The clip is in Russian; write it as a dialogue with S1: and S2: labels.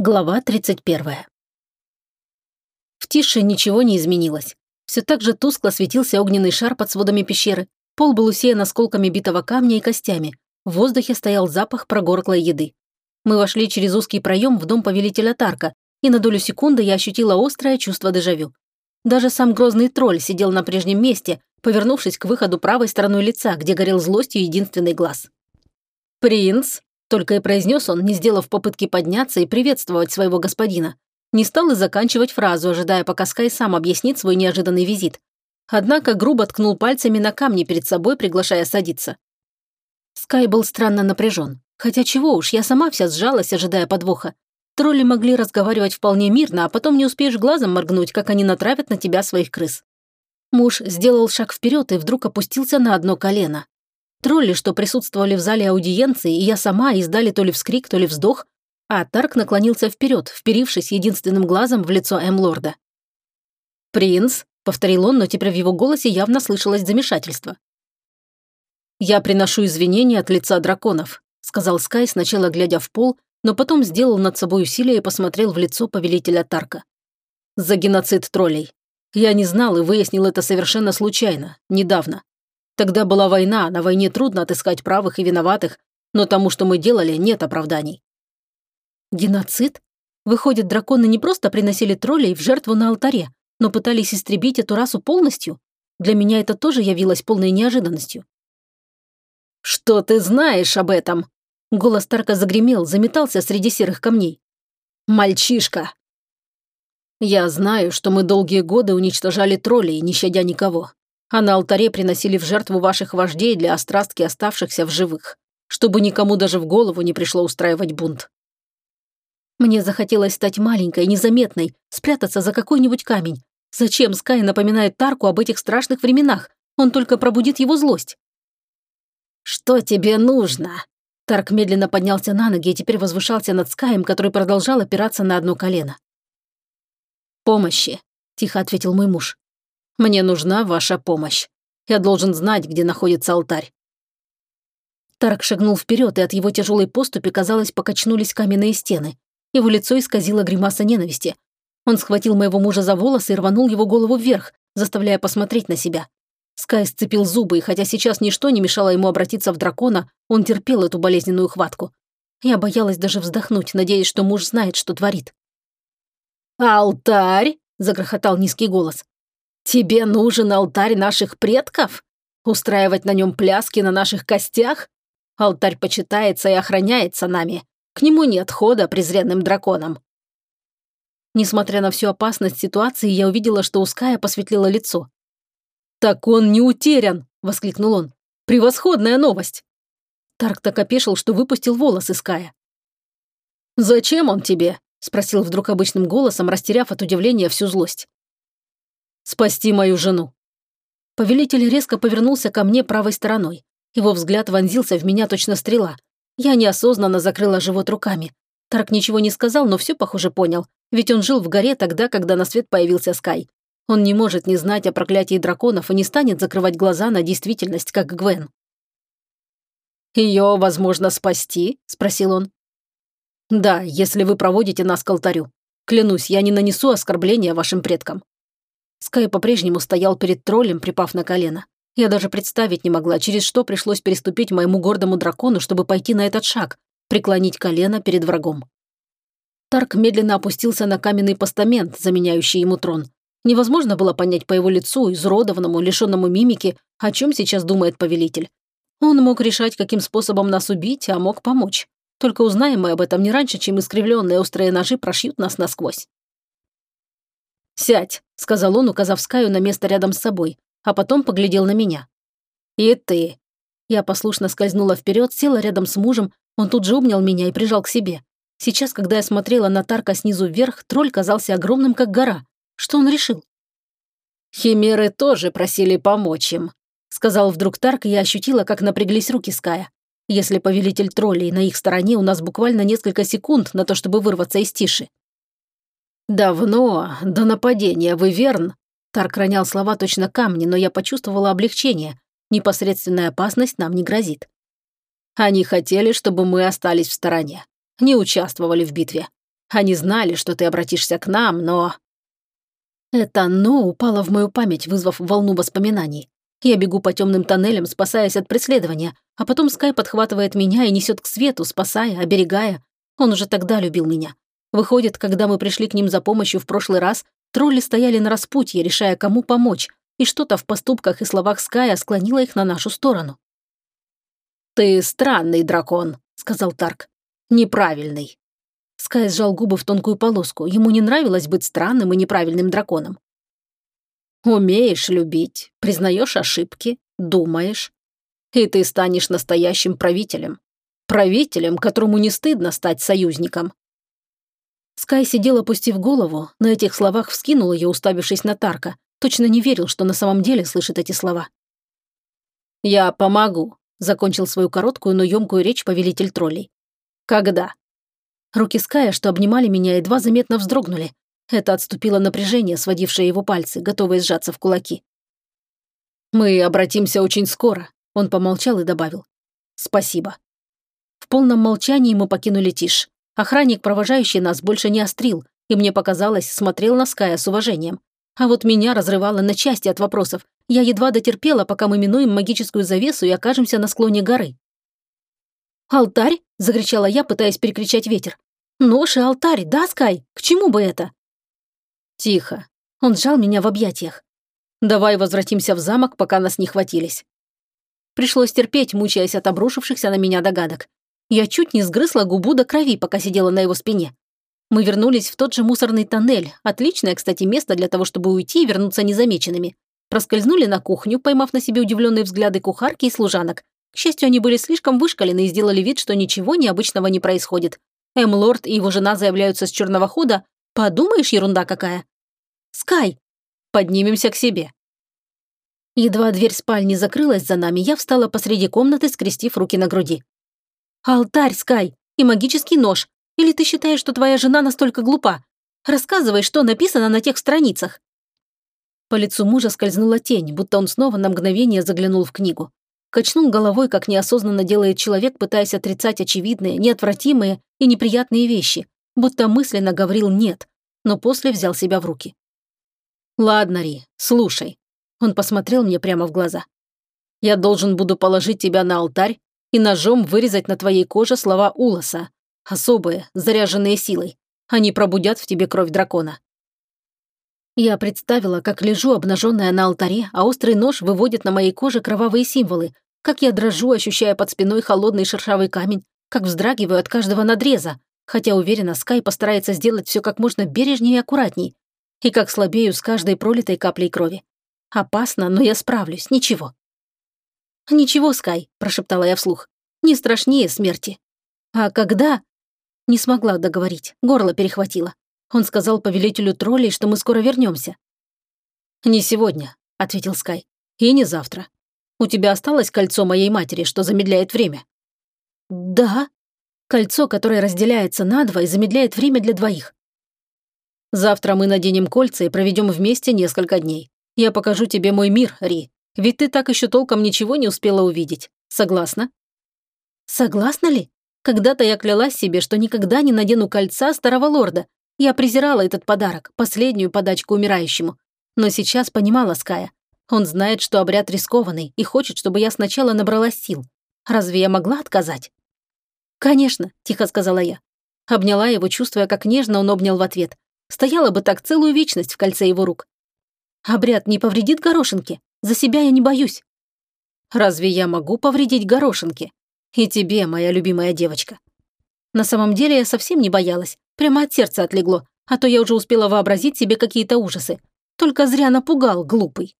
S1: Глава 31. В тише ничего не изменилось. Все так же тускло светился огненный шар под сводами пещеры. Пол был усеян осколками битого камня и костями. В воздухе стоял запах прогорклой еды. Мы вошли через узкий проем в дом повелителя Тарка, и на долю секунды я ощутила острое чувство дежавю. Даже сам грозный тролль сидел на прежнем месте, повернувшись к выходу правой стороной лица, где горел злостью единственный глаз. «Принц!» Только и произнес он, не сделав попытки подняться и приветствовать своего господина. Не стал и заканчивать фразу, ожидая, пока Скай сам объяснит свой неожиданный визит. Однако грубо ткнул пальцами на камни перед собой, приглашая садиться. Скай был странно напряжен. Хотя чего уж, я сама вся сжалась, ожидая подвоха. Тролли могли разговаривать вполне мирно, а потом не успеешь глазом моргнуть, как они натравят на тебя своих крыс. Муж сделал шаг вперед и вдруг опустился на одно колено. Тролли, что присутствовали в зале аудиенции, и я сама издали то ли вскрик, то ли вздох, а Тарк наклонился вперед, вперившись единственным глазом в лицо М-лорда. «Принц», — повторил он, но теперь в его голосе явно слышалось замешательство. «Я приношу извинения от лица драконов», — сказал Скай, сначала глядя в пол, но потом сделал над собой усилие и посмотрел в лицо повелителя Тарка. «За геноцид троллей. Я не знал и выяснил это совершенно случайно, недавно. Тогда была война, на войне трудно отыскать правых и виноватых, но тому, что мы делали, нет оправданий. Геноцид? Выходит, драконы не просто приносили троллей в жертву на алтаре, но пытались истребить эту расу полностью? Для меня это тоже явилось полной неожиданностью. «Что ты знаешь об этом?» Голос Тарка загремел, заметался среди серых камней. «Мальчишка!» «Я знаю, что мы долгие годы уничтожали троллей, не щадя никого а на алтаре приносили в жертву ваших вождей для острастки оставшихся в живых, чтобы никому даже в голову не пришло устраивать бунт. Мне захотелось стать маленькой, незаметной, спрятаться за какой-нибудь камень. Зачем Скай напоминает Тарку об этих страшных временах? Он только пробудит его злость. «Что тебе нужно?» Тарк медленно поднялся на ноги и теперь возвышался над Скаем, который продолжал опираться на одно колено. «Помощи», — тихо ответил мой муж. Мне нужна ваша помощь. Я должен знать, где находится алтарь». Тарк шагнул вперед, и от его тяжелой поступи, казалось, покачнулись каменные стены. Его лицо исказило гримаса ненависти. Он схватил моего мужа за волосы и рванул его голову вверх, заставляя посмотреть на себя. Скай сцепил зубы, и хотя сейчас ничто не мешало ему обратиться в дракона, он терпел эту болезненную хватку. Я боялась даже вздохнуть, надеясь, что муж знает, что творит. «Алтарь!» – загрохотал низкий голос. «Тебе нужен алтарь наших предков? Устраивать на нем пляски на наших костях? Алтарь почитается и охраняется нами. К нему нет хода презренным драконам». Несмотря на всю опасность ситуации, я увидела, что у Ская лицо. «Так он не утерян!» – воскликнул он. «Превосходная новость!» Тарк так опешил, что выпустил волосы Ская. «Зачем он тебе?» – спросил вдруг обычным голосом, растеряв от удивления всю злость. Спасти мою жену!» Повелитель резко повернулся ко мне правой стороной. Его взгляд вонзился в меня точно стрела. Я неосознанно закрыла живот руками. Тарк ничего не сказал, но все, похоже, понял. Ведь он жил в горе тогда, когда на свет появился Скай. Он не может не знать о проклятии драконов и не станет закрывать глаза на действительность, как Гвен. «Ее возможно спасти?» – спросил он. «Да, если вы проводите нас к алтарю. Клянусь, я не нанесу оскорбления вашим предкам». Скай по-прежнему стоял перед троллем, припав на колено. Я даже представить не могла, через что пришлось переступить моему гордому дракону, чтобы пойти на этот шаг, преклонить колено перед врагом. Тарк медленно опустился на каменный постамент, заменяющий ему трон. Невозможно было понять по его лицу, изуродованному, лишенному мимики, о чем сейчас думает повелитель. Он мог решать, каким способом нас убить, а мог помочь. Только узнаем мы об этом не раньше, чем искривленные острые ножи прошьют нас насквозь. «Сядь», — сказал он, указав Скаю на место рядом с собой, а потом поглядел на меня. «И ты». Я послушно скользнула вперед, села рядом с мужем, он тут же обнял меня и прижал к себе. Сейчас, когда я смотрела на Тарка снизу вверх, тролль казался огромным, как гора. Что он решил? «Химеры тоже просили помочь им», — сказал вдруг Тарк, и я ощутила, как напряглись руки Ская. Если повелитель троллей на их стороне, у нас буквально несколько секунд на то, чтобы вырваться из тиши. «Давно, до нападения, вы верн?» Тарк ронял слова точно камни, но я почувствовала облегчение. Непосредственная опасность нам не грозит. Они хотели, чтобы мы остались в стороне. Не участвовали в битве. Они знали, что ты обратишься к нам, но...» Это «но» упало в мою память, вызвав волну воспоминаний. Я бегу по темным тоннелям, спасаясь от преследования, а потом Скай подхватывает меня и несет к свету, спасая, оберегая. Он уже тогда любил меня. Выходит, когда мы пришли к ним за помощью в прошлый раз, тролли стояли на распутье, решая, кому помочь, и что-то в поступках и словах Ская склонило их на нашу сторону. «Ты странный дракон», — сказал Тарк. «Неправильный». Скай сжал губы в тонкую полоску. Ему не нравилось быть странным и неправильным драконом. Умеешь любить, признаешь ошибки, думаешь. И ты станешь настоящим правителем. Правителем, которому не стыдно стать союзником. Скай сидел, опустив голову, на этих словах вскинул ее, уставившись на Тарка. Точно не верил, что на самом деле слышит эти слова. «Я помогу», — закончил свою короткую, но емкую речь повелитель троллей. «Когда?» Руки Ская, что обнимали меня, едва заметно вздрогнули, это отступило напряжение, сводившее его пальцы, готовые сжаться в кулаки. «Мы обратимся очень скоро», — он помолчал и добавил. «Спасибо». В полном молчании мы покинули Тиш. Охранник, провожающий нас, больше не острил, и мне показалось, смотрел на Ская с уважением. А вот меня разрывало на части от вопросов. Я едва дотерпела, пока мы минуем магическую завесу и окажемся на склоне горы. «Алтарь?» – закричала я, пытаясь перекричать ветер. «Нож и алтарь, да, Скай? К чему бы это?» «Тихо». Он сжал меня в объятиях. «Давай возвратимся в замок, пока нас не хватились». Пришлось терпеть, мучаясь от обрушившихся на меня догадок. Я чуть не сгрызла губу до крови, пока сидела на его спине. Мы вернулись в тот же мусорный тоннель, отличное, кстати, место для того, чтобы уйти и вернуться незамеченными. Проскользнули на кухню, поймав на себе удивленные взгляды кухарки и служанок. К счастью, они были слишком вышкалены и сделали вид, что ничего необычного не происходит. М-лорд и его жена заявляются с черного хода. Подумаешь, ерунда какая. Скай! Поднимемся к себе!» Едва дверь спальни закрылась за нами, я встала посреди комнаты, скрестив руки на груди. «Алтарь, Скай! И магический нож! Или ты считаешь, что твоя жена настолько глупа? Рассказывай, что написано на тех страницах!» По лицу мужа скользнула тень, будто он снова на мгновение заглянул в книгу. Качнул головой, как неосознанно делает человек, пытаясь отрицать очевидные, неотвратимые и неприятные вещи, будто мысленно говорил «нет», но после взял себя в руки. «Ладно, Ри, слушай». Он посмотрел мне прямо в глаза. «Я должен буду положить тебя на алтарь и ножом вырезать на твоей коже слова Улоса. Особые, заряженные силой. Они пробудят в тебе кровь дракона». Я представила, как лежу обнаженная на алтаре, а острый нож выводит на моей коже кровавые символы, как я дрожу, ощущая под спиной холодный шершавый камень, как вздрагиваю от каждого надреза, хотя уверена, Скай постарается сделать все как можно бережнее и аккуратней, и как слабею с каждой пролитой каплей крови. Опасно, но я справлюсь, ничего. «Ничего, Скай», – прошептала я вслух, – «не страшнее смерти». «А когда?» Не смогла договорить, горло перехватило. Он сказал повелителю троллей, что мы скоро вернемся. «Не сегодня», — ответил Скай, — «и не завтра. У тебя осталось кольцо моей матери, что замедляет время?» «Да», Кольцо, которое разделяется на два и замедляет время для двоих. Завтра мы наденем кольца и проведем вместе несколько дней. Я покажу тебе мой мир, Ри. Ведь ты так еще толком ничего не успела увидеть. Согласна? Согласна ли? Когда-то я клялась себе, что никогда не надену кольца старого лорда. Я презирала этот подарок, последнюю подачку умирающему. Но сейчас понимала Ская. Он знает, что обряд рискованный и хочет, чтобы я сначала набрала сил. Разве я могла отказать? «Конечно», – тихо сказала я. Обняла его, чувствуя, как нежно он обнял в ответ. Стояла бы так целую вечность в кольце его рук. Обряд не повредит горошинке. За себя я не боюсь. Разве я могу повредить горошинке? И тебе, моя любимая девочка. На самом деле я совсем не боялась. Прямо от сердца отлегло. А то я уже успела вообразить себе какие-то ужасы. Только зря напугал, глупый.